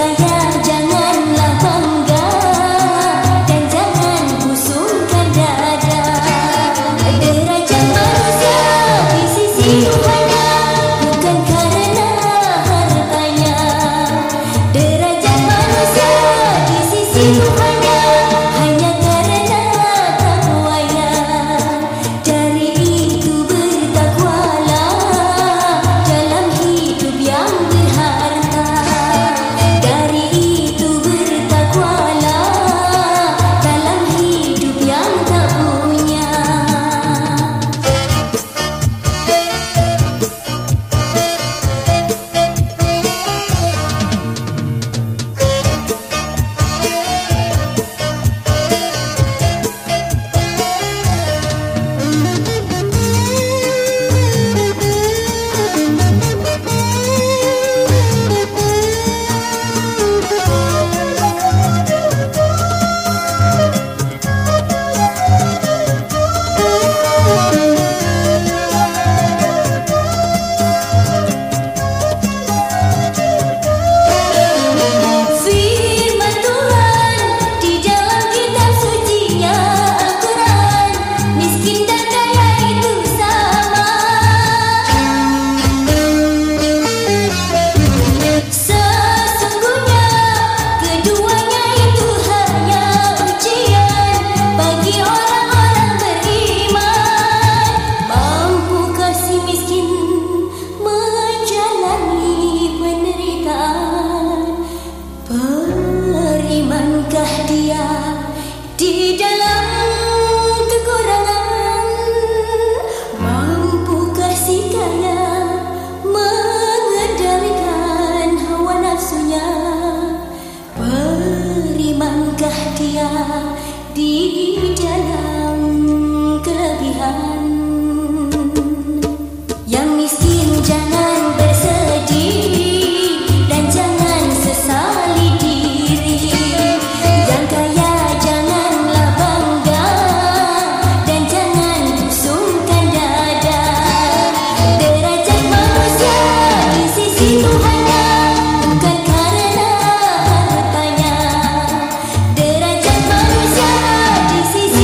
가야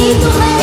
Tuổi.